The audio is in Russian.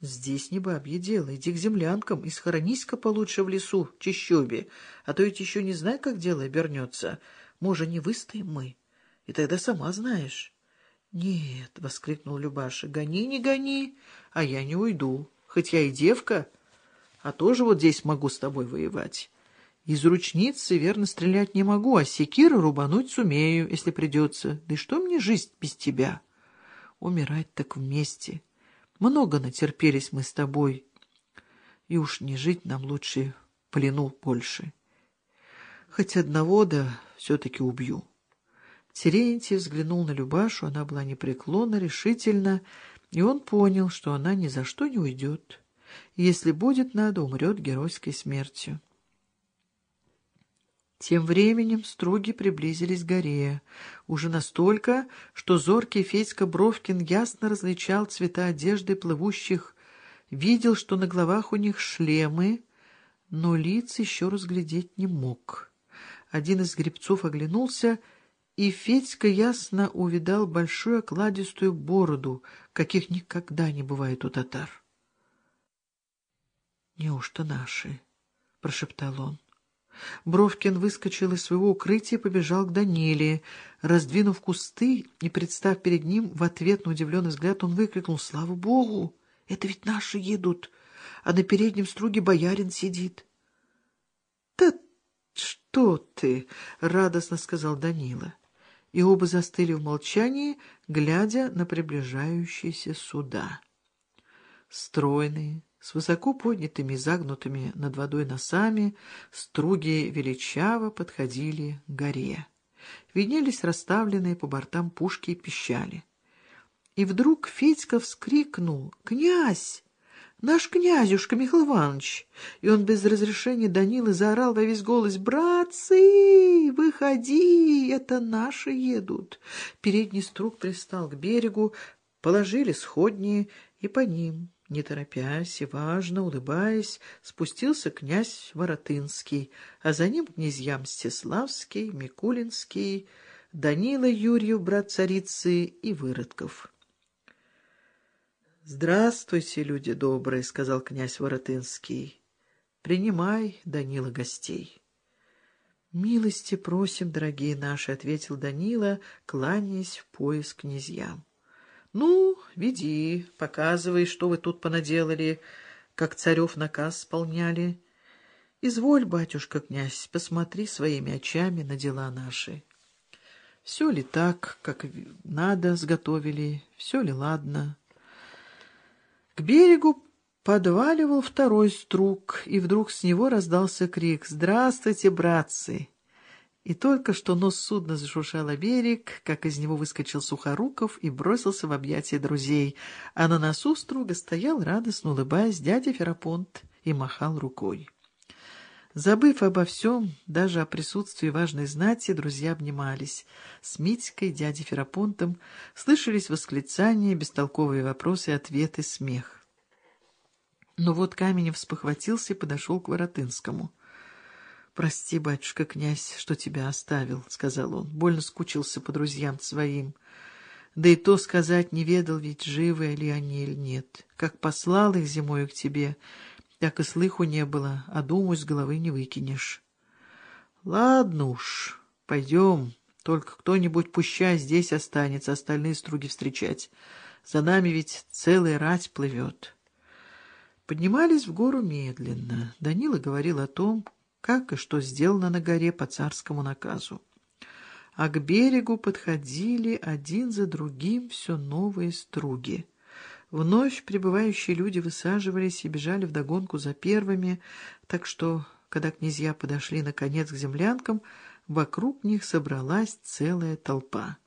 Здесь не бабье дело. Иди к землянкам и схоронись-ка получше в лесу, чищобе, а то ведь еще не знай, как дело обернется. Может, не выстоим мы, и тогда сама знаешь. — Нет, — воскликнул Любаша, — гони, не гони, а я не уйду, хоть я и девка, а тоже вот здесь могу с тобой воевать. Из ручницы верно стрелять не могу, а секира рубануть сумею, если придется. Да и что мне жизнь без тебя? Умирать так вместе. Много натерпелись мы с тобой, и уж не жить нам лучше в плену больше. Хоть одного, да все-таки убью. Терентий взглянул на Любашу, она была непреклонна, решительна, и он понял, что она ни за что не уйдет. Если будет надо, умрет геройской смертью. Тем временем струги приблизились к горе, уже настолько, что зоркий Федька Бровкин ясно различал цвета одежды плывущих, видел, что на головах у них шлемы, но лиц еще разглядеть не мог. Один из гребцов оглянулся, и Федька ясно увидал большую окладистую бороду, каких никогда не бывает у татар. «Неужто наши?» — прошептал он. Бровкин выскочил из своего укрытия и побежал к Даниле. Раздвинув кусты и представ перед ним в ответ на удивленный взгляд, он выкрикнул «Слава Богу! Это ведь наши едут, а на переднем струге боярин сидит». «Да что ты!» — радостно сказал Данила. И оба застыли в молчании, глядя на приближающиеся суда. Стройные, с высоко поднятыми загнутыми над водой носами струги величаво подходили к горе. Виднелись расставленные по бортам пушки и пищали. И вдруг Федька вскрикнул «Князь! Наш князюшка Михаил Иванович!» И он без разрешения Данилы заорал во весь голос «Братцы, выходи! Это наши едут!» Передний струг пристал к берегу, положили сходни и по ним не торопясь и важно, улыбаясь, спустился князь Воротынский, а за ним князья Мстиславский, Микулинский, Данила Юрьев, брат царицы, и Выродков. «Здравствуйте, люди добрые», — сказал князь Воротынский. «Принимай, Данила, гостей». «Милости просим, дорогие наши», — ответил Данила, кланяясь в пояс князьям. Ну, веди, показывай, что вы тут понаделали, как царев наказ исполняли. Изволь, батюшка князь, посмотри своими очами на дела наши. Все ли так, как надо, сготовили, все ли ладно? К берегу подваливал второй струк, и вдруг с него раздался крик «Здравствуйте, братцы!» И только что нос судна зашуршал о берег, как из него выскочил Сухоруков и бросился в объятия друзей, а на носу струга стоял, радостно улыбаясь, дядя Ферапонт и махал рукой. Забыв обо всем, даже о присутствии важной знати, друзья обнимались. С Митькой, дядей Ферапонтом слышались восклицания, бестолковые вопросы, ответы, смех. Но вот Каменев спохватился и подошел к Воротынскому. «Прости, батюшка, князь, что тебя оставил», — сказал он. «Больно скучился по друзьям своим. Да и то сказать не ведал, ведь живы ли они или нет. Как послал их зимою к тебе, так и слыху не было, а думу с головы не выкинешь». «Ладно уж, пойдем, только кто-нибудь пущай здесь останется, остальные струги встречать. За нами ведь целая рать плывет». Поднимались в гору медленно. Данила говорил о том, как и что сделано на горе по царскому наказу. А к берегу подходили один за другим все новые струги. Вновь прибывающие люди высаживались и бежали вдогонку за первыми, так что, когда князья подошли наконец к землянкам, вокруг них собралась целая толпа.